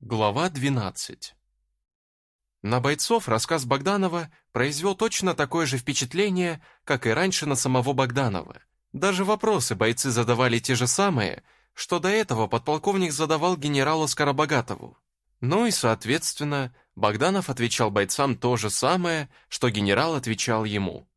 Глава 12 На бойцов рассказ Богданова произвел точно такое же впечатление, как и раньше на самого Богданова. Даже вопросы бойцы задавали те же самые, что до этого подполковник задавал генералу Скоробогатову. Ну и, соответственно, Богданов отвечал бойцам то же самое, что генерал отвечал ему.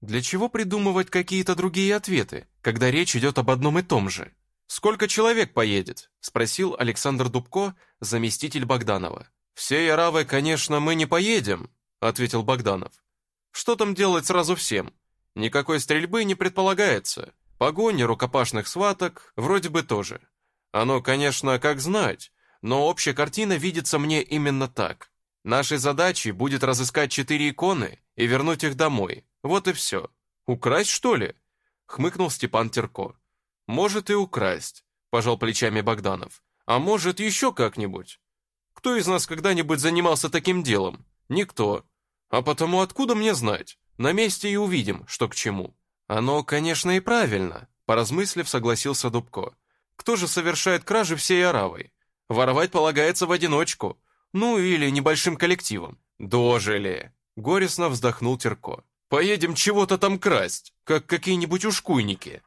Для чего придумывать какие-то другие ответы, когда речь идет об одном и том же? «Сколько человек поедет?» – спросил Александр Дубко, заместитель Богданова. «Всей Аравой, конечно, мы не поедем», – ответил Богданов. «Что там делать сразу всем? Никакой стрельбы не предполагается. Погони, рукопашных сваток вроде бы тоже. Оно, конечно, как знать, но общая картина видится мне именно так. Нашей задачей будет разыскать четыре иконы и вернуть их домой. Вот и все. Украсть, что ли?» – хмыкнул Степан Терко. «Может и украсть», – пожал плечами Богданов. «А может, еще как-нибудь. Кто из нас когда-нибудь занимался таким делом? Никто. А потому откуда мне знать? На месте и увидим, что к чему». «Оно, конечно, и правильно», – поразмыслив, согласился Дубко. «Кто же совершает кражи всей Аравой? Воровать полагается в одиночку, ну или небольшим коллективом». «Дожили!» – горестно вздохнул Терко. «Поедем чего-то там красть, как какие-нибудь ушкуйники.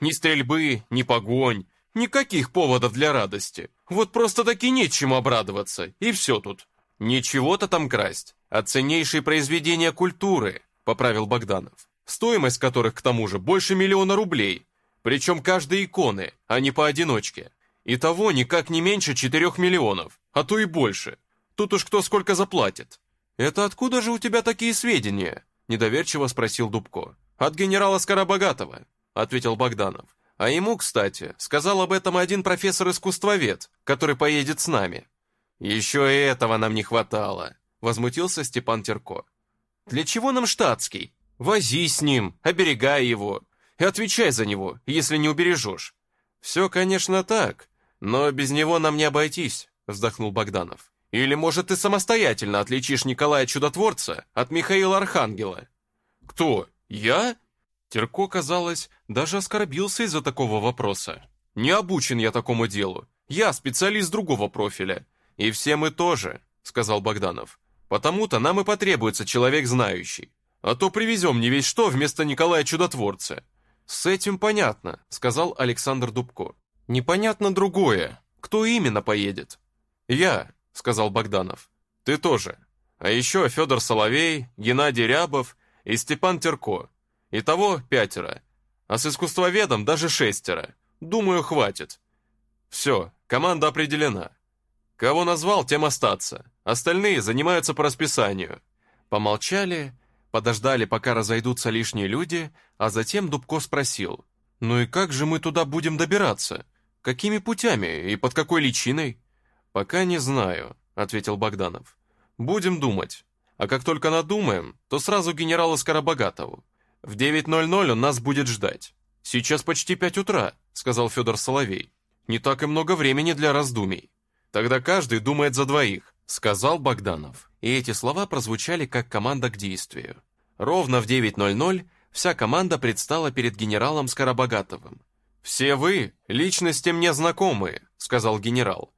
Ни стрельбы, ни погонь, никаких поводов для радости. Вот просто-таки нечему обрадоваться, и все тут. Ничего-то там красть, а ценнейшие произведения культуры, поправил Богданов. Стоимость которых, к тому же, больше миллиона рублей. Причем каждой иконы, а не поодиночке. И того никак не меньше четырех миллионов, а то и больше. Тут уж кто сколько заплатит. «Это откуда же у тебя такие сведения?» – недоверчиво спросил Дубко. «От генерала Скоробогатова. — ответил Богданов. «А ему, кстати, сказал об этом один профессор-искусствовед, который поедет с нами». «Еще и этого нам не хватало», — возмутился Степан Терко. «Для чего нам штатский? Вози с ним, оберегай его и отвечай за него, если не убережешь». «Все, конечно, так, но без него нам не обойтись», — вздохнул Богданов. «Или, может, ты самостоятельно отличишь Николая Чудотворца от Михаила Архангела?» «Кто? Я?» Терко, казалось, даже оскорбился из-за такого вопроса. «Не обучен я такому делу. Я специалист другого профиля. И все мы тоже», — сказал Богданов. «Потому-то нам и потребуется человек знающий. А то привезем не весь что вместо Николая Чудотворца». «С этим понятно», — сказал Александр Дубко. «Непонятно другое. Кто именно поедет?» «Я», — сказал Богданов. «Ты тоже. А еще Федор Соловей, Геннадий Рябов и Степан Терко. Итого пятеро. А с искусствоведом даже шестеро. Думаю, хватит. Все, команда определена. Кого назвал, тем остаться. Остальные занимаются по расписанию. Помолчали, подождали, пока разойдутся лишние люди, а затем Дубко спросил. «Ну и как же мы туда будем добираться? Какими путями и под какой личиной?» «Пока не знаю», — ответил Богданов. «Будем думать. А как только надумаем, то сразу генерала Скоробогатову. «В 9.00 он нас будет ждать. Сейчас почти пять утра», — сказал Федор Соловей. «Не так и много времени для раздумий. Тогда каждый думает за двоих», — сказал Богданов. И эти слова прозвучали как команда к действию. Ровно в 9.00 вся команда предстала перед генералом Скоробогатовым. «Все вы — личности мне знакомые», — сказал генерал.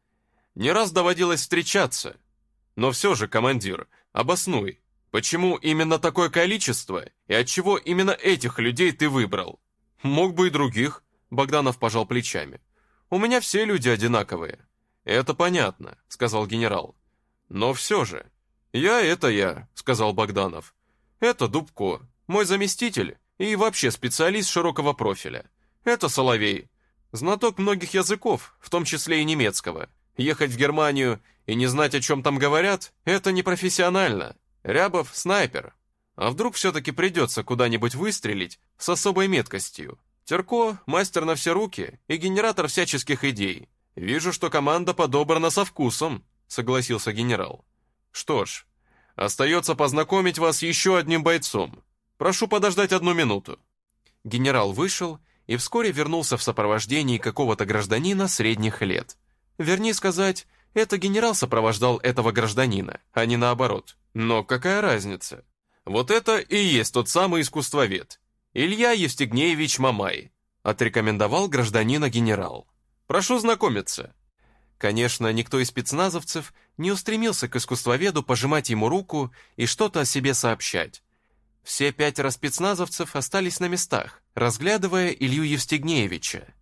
«Не раз доводилось встречаться. Но все же, командир, обоснуй, Почему именно такое количество и от чего именно этих людей ты выбрал? Мог бы и других, Богданов пожал плечами. У меня все люди одинаковые. Это понятно, сказал генерал. Но все же. Я это я, сказал Богданов. Это Дубко, мой заместитель и вообще специалист широкого профиля. Это Соловей, знаток многих языков, в том числе и немецкого. Ехать в Германию и не знать, о чем там говорят, это непрофессионально. Рябов — снайпер. А вдруг все-таки придется куда-нибудь выстрелить с особой меткостью? Терко — мастер на все руки и генератор всяческих идей. Вижу, что команда подобрана со вкусом, согласился генерал. Что ж, остается познакомить вас еще одним бойцом. Прошу подождать одну минуту. Генерал вышел и вскоре вернулся в сопровождении какого-то гражданина средних лет. Вернее сказать, это генерал сопровождал этого гражданина, а не наоборот. Но какая разница? Вот это и есть тот самый искусствовед. Илья Евстигнеевич Мамай, отрекомендовал гражданина генерал. Прошу знакомиться. Конечно, никто из спецназовцев не устремился к искусствоведу пожимать ему руку и что-то о себе сообщать. Все пятеро спецназовцев остались на местах, разглядывая Илью Евстигнеевича.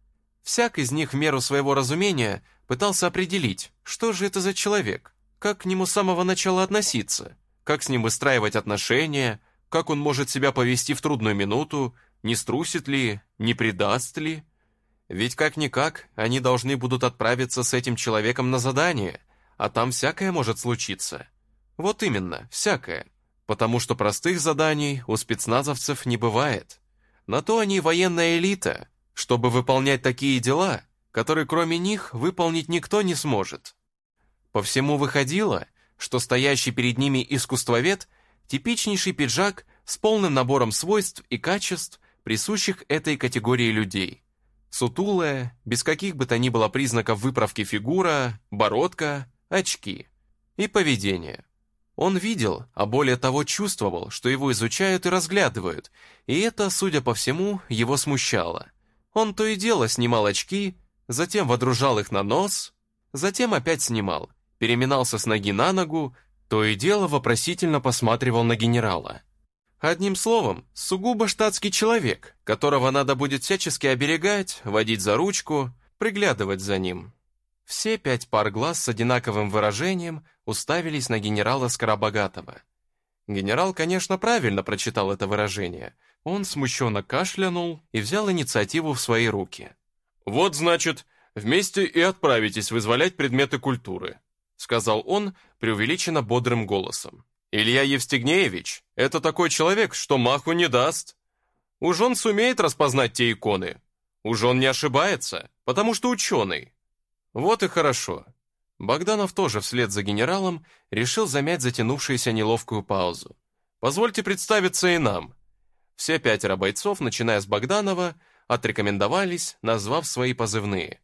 Всяк из них в меру своего разумения пытался определить, что же это за человек, как к нему с самого начала относиться, как с ним выстраивать отношения, как он может себя повести в трудную минуту, не струсит ли, не предаст ли. Ведь как-никак они должны будут отправиться с этим человеком на задание, а там всякое может случиться. Вот именно, всякое. Потому что простых заданий у спецназовцев не бывает. На то они военная элита, чтобы выполнять такие дела, которые кроме них выполнить никто не сможет. По всему выходило, что стоящий перед ними искусствовед – типичнейший пиджак с полным набором свойств и качеств, присущих этой категории людей. Сутулая, без каких бы то ни было признаков выправки фигура, бородка, очки. И поведение. Он видел, а более того чувствовал, что его изучают и разглядывают, и это, судя по всему, его смущало. Он то и дело снимал очки, затем водружал их на нос, затем опять снимал, переминался с ноги на ногу, то и дело вопросительно посматривал на генерала. Одним словом, сугубо штатский человек, которого надо будет всячески оберегать, водить за ручку, приглядывать за ним. Все пять пар глаз с одинаковым выражением уставились на генерала Скоробогатого. Генерал, конечно, правильно прочитал это выражение. Он смущенно кашлянул и взял инициативу в свои руки. «Вот, значит, вместе и отправитесь вызволять предметы культуры», сказал он преувеличенно бодрым голосом. Илья Евстигнеевич — это такой человек, что маху не даст. Уж он сумеет распознать те иконы. Уж он не ошибается, потому что ученый. Вот и хорошо. Богданов тоже вслед за генералом решил замять затянувшуюся неловкую паузу. Позвольте представиться и нам. Все пятеро бойцов, начиная с Богданова, отрекомендовались, назвав свои позывные.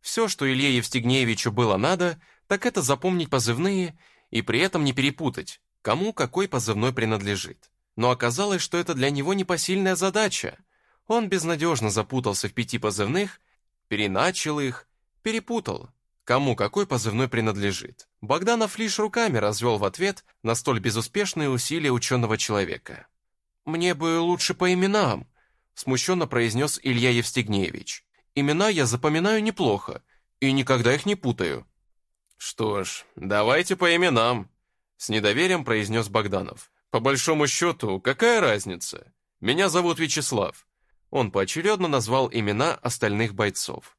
Все, что Илье Евстигнеевичу было надо, так это запомнить позывные и при этом не перепутать, кому какой позывной принадлежит. Но оказалось, что это для него непосильная задача. Он безнадежно запутался в пяти позывных, переначал их, перепутал, кому какой позывной принадлежит. Богданов лишь руками развел в ответ на столь безуспешные усилия ученого человека. «Мне бы лучше по именам», — смущенно произнес Илья Евстигнеевич. «Имена я запоминаю неплохо и никогда их не путаю». «Что ж, давайте по именам», с недоверием произнес Богданов. «По большому счету, какая разница? Меня зовут Вячеслав». Он поочередно назвал имена остальных бойцов.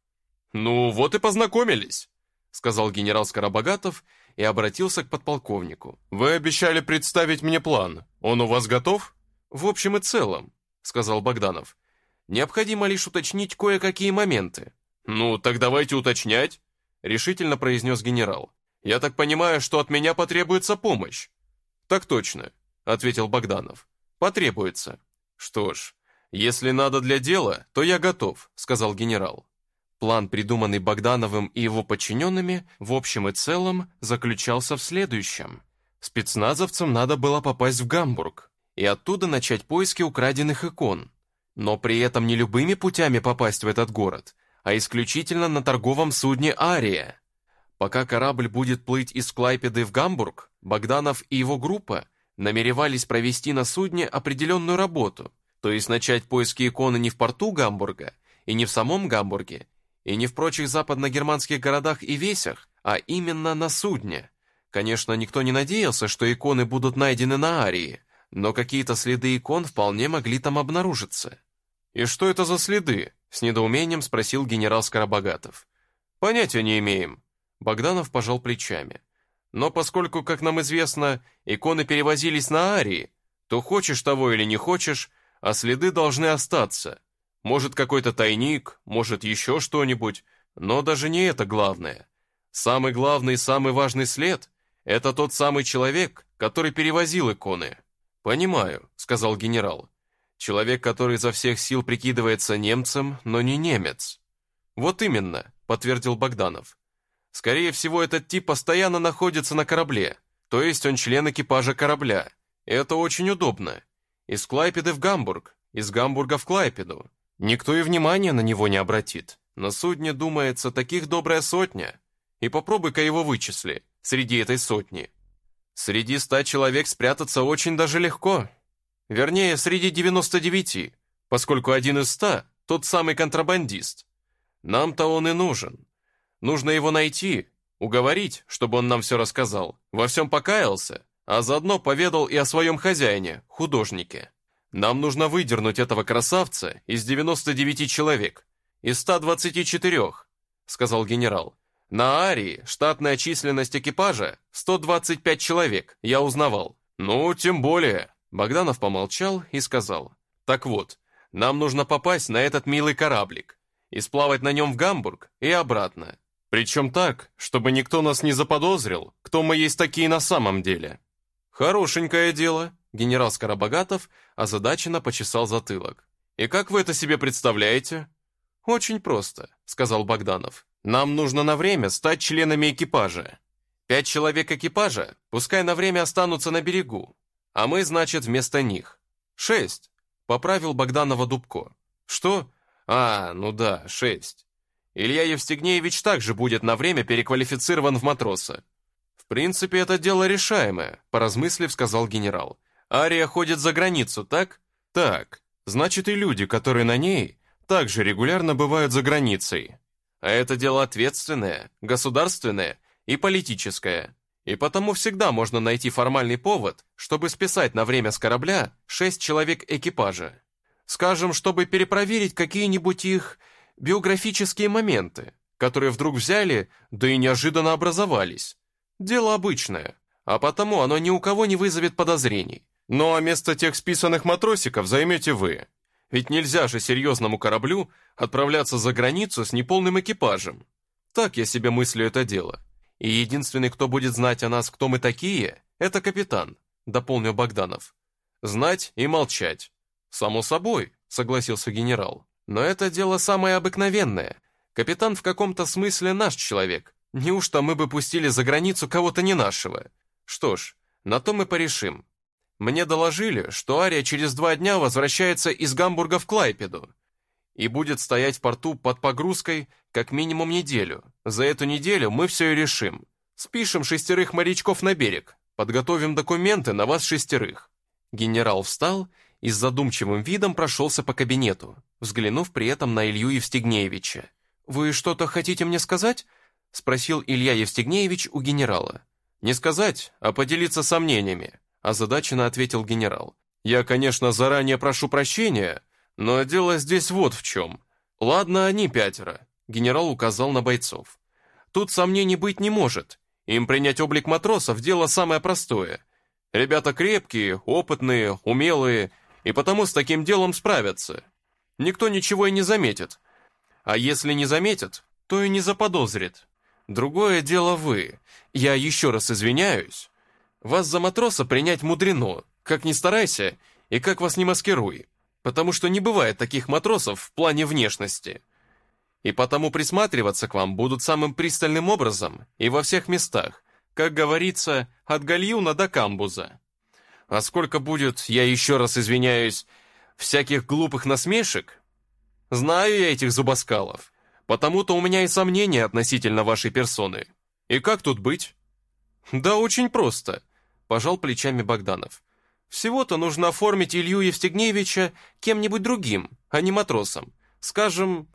«Ну, вот и познакомились», — сказал генерал Скоробогатов и обратился к подполковнику. «Вы обещали представить мне план. Он у вас готов?» «В общем и целом», — сказал Богданов. «Необходимо лишь уточнить кое-какие моменты». «Ну, так давайте уточнять», — решительно произнес генерал. «Я так понимаю, что от меня потребуется помощь?» «Так точно», — ответил Богданов. «Потребуется». «Что ж, если надо для дела, то я готов», — сказал генерал. План, придуманный Богдановым и его подчиненными, в общем и целом, заключался в следующем. Спецназовцам надо было попасть в Гамбург и оттуда начать поиски украденных икон. Но при этом не любыми путями попасть в этот город, а исключительно на торговом судне «Ария», Пока корабль будет плыть из Клайпеды в Гамбург, Богданов и его группа намеревались провести на судне определенную работу, то есть начать поиски иконы не в порту Гамбурга, и не в самом Гамбурге, и не в прочих западно-германских городах и весях, а именно на судне. Конечно, никто не надеялся, что иконы будут найдены на Арии, но какие-то следы икон вполне могли там обнаружиться. «И что это за следы?» — с недоумением спросил генерал Скоробогатов. «Понятия не имеем», Богданов пожал плечами. Но поскольку, как нам известно, иконы перевозились на Арии, то хочешь того или не хочешь, а следы должны остаться. Может, какой-то тайник, может, еще что-нибудь, но даже не это главное. Самый главный и самый важный след — это тот самый человек, который перевозил иконы. «Понимаю», — сказал генерал. «Человек, который изо всех сил прикидывается немцем, но не немец». «Вот именно», — подтвердил Богданов. Скорее всего, этот тип постоянно находится на корабле, то есть он член экипажа корабля. Это очень удобно. Из Клайпеды в Гамбург, из Гамбурга в Клайпеду. Никто и внимания на него не обратит. На судне, думается, таких добрая сотня. и попробуй-ка его вычисли среди этой сотни. Среди ста человек спрятаться очень даже легко. Вернее, среди 99, поскольку один из ста – тот самый контрабандист. Нам-то он и нужен. Нужно его найти, уговорить, чтобы он нам все рассказал, во всем покаялся, а заодно поведал и о своем хозяине, художнике. Нам нужно выдернуть этого красавца из 99 человек, из 124, сказал генерал. На Арии штатная численность экипажа 125 человек, я узнавал. Ну, тем более. Богданов помолчал и сказал. Так вот, нам нужно попасть на этот милый кораблик и сплавать на нем в Гамбург и обратно. Причем так, чтобы никто нас не заподозрил, кто мы есть такие на самом деле. Хорошенькое дело, генерал Скоробогатов озадаченно почесал затылок. И как вы это себе представляете? Очень просто, сказал Богданов. Нам нужно на время стать членами экипажа. Пять человек экипажа пускай на время останутся на берегу, а мы, значит, вместо них. Шесть, поправил Богданова Дубко. Что? А, ну да, шесть. Илья Евстигнеевич также будет на время переквалифицирован в матроса. В принципе, это дело решаемое, поразмыслив, сказал генерал. Ария ходит за границу, так? Так. Значит, и люди, которые на ней, также регулярно бывают за границей. А это дело ответственное, государственное и политическое. И потому всегда можно найти формальный повод, чтобы списать на время с корабля шесть человек экипажа. Скажем, чтобы перепроверить какие-нибудь их биографические моменты, которые вдруг взяли, да и неожиданно образовались. Дело обычное, а потому оно ни у кого не вызовет подозрений. Ну а место тех списанных матросиков займете вы. Ведь нельзя же серьезному кораблю отправляться за границу с неполным экипажем. Так я себе мыслю это дело. И единственный, кто будет знать о нас, кто мы такие, это капитан, дополнил Богданов. Знать и молчать. Само собой, согласился генерал. Но это дело самое обыкновенное. Капитан в каком-то смысле наш человек. Неужто мы бы пустили за границу кого-то не нашего? Что ж, на то мы порешим. Мне доложили, что Ария через два дня возвращается из Гамбурга в Клайпеду и будет стоять в порту под погрузкой как минимум неделю. За эту неделю мы все и решим. Спишем шестерых морячков на берег, подготовим документы на вас шестерых». Генерал встал и с задумчивым видом прошелся по кабинету, взглянув при этом на Илью Евстигнеевича. «Вы что-то хотите мне сказать?» — спросил Илья Евстигнеевич у генерала. «Не сказать, а поделиться сомнениями озадаченно ответил генерал. «Я, конечно, заранее прошу прощения, но дело здесь вот в чем. Ладно, они пятеро», — генерал указал на бойцов. «Тут сомнений быть не может. Им принять облик матросов — дело самое простое. Ребята крепкие, опытные, умелые, и потому с таким делом справятся. Никто ничего и не заметит. А если не заметит, то и не заподозрит. Другое дело вы. Я еще раз извиняюсь, вас за матроса принять мудрено, как ни старайся и как вас не маскируй, потому что не бывает таких матросов в плане внешности. И потому присматриваться к вам будут самым пристальным образом и во всех местах, как говорится, от гальюна до камбуза. А сколько будет, я еще раз извиняюсь, всяких глупых насмешек? Знаю я этих зубоскалов, потому-то у меня и сомнения относительно вашей персоны. И как тут быть? Да очень просто пожал плечами Богданов. Всего-то нужно оформить Илью Евстигнеевича кем-нибудь другим, а не матросом. Скажем,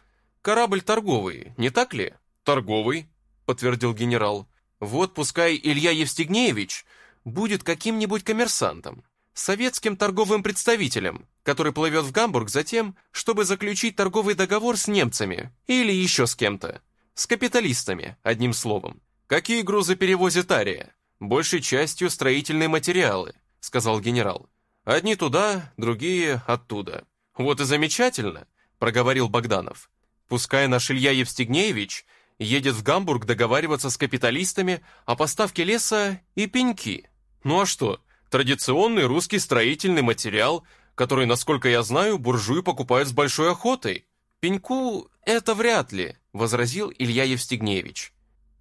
корабль торговый, не так ли? Торговый, подтвердил генерал. Вот пускай Илья Евстигнеевич будет каким-нибудь коммерсантом, советским торговым представителем, который плывет в Гамбург за тем, чтобы заключить торговый договор с немцами или еще с кем-то. С капиталистами, одним словом. Какие грузы перевозит Ария? Большей частью строительные материалы», — сказал генерал. «Одни туда, другие оттуда». «Вот и замечательно», — проговорил Богданов. «Пускай наш Илья Евстигнеевич едет в Гамбург договариваться с капиталистами о поставке леса и пеньки. Ну а что, традиционный русский строительный материал, который, насколько я знаю, буржуи покупают с большой охотой. Пеньку это вряд ли», — возразил Илья Евстигнеевич.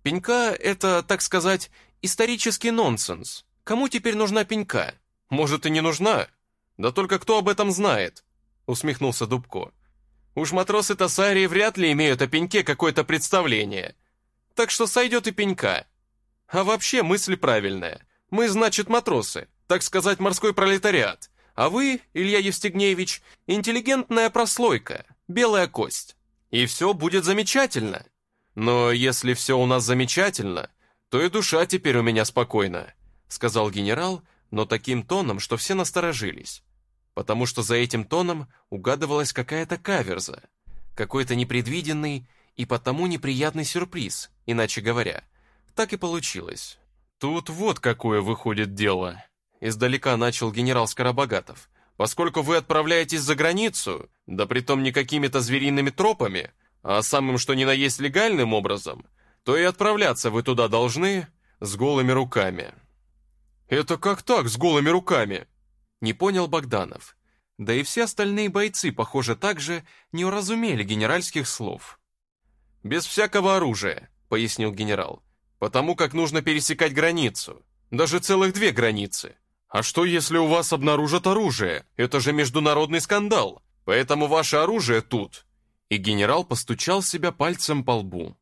«Пенька — это, так сказать, Исторический нонсенс. Кому теперь нужна пенька? Может, и не нужна? Да только кто об этом знает?» Усмехнулся Дубко. «Уж матросы Тассарии вряд ли имеют о пеньке какое-то представление. Так что сойдет и пенька. А вообще мысль правильная. Мы, значит, матросы, так сказать, морской пролетариат. А вы, Илья Евстигнеевич, интеллигентная прослойка, белая кость. И все будет замечательно. Но если все у нас замечательно, то и душа теперь у меня спокойна, сказал генерал, но таким тоном, что все насторожились. Потому что за этим тоном угадывалась какая-то каверза, какой-то непредвиденный и потому неприятный сюрприз, иначе говоря. Так и получилось. Тут вот какое выходит дело. Издалека начал генерал Скоробогатов. Поскольку вы отправляетесь за границу, да притом не какими-то звериными тропами, а самым что ни на есть легальным образом, то и отправляться вы туда должны с голыми руками. «Это как так, с голыми руками?» Не понял Богданов. Да и все остальные бойцы, похоже, также не уразумели генеральских слов. «Без всякого оружия», — пояснил генерал, «потому как нужно пересекать границу, даже целых две границы. А что, если у вас обнаружат оружие? Это же международный скандал, поэтому ваше оружие тут». И генерал постучал себя пальцем по лбу.